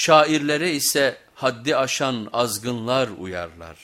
Şairlere ise haddi aşan azgınlar uyarlar.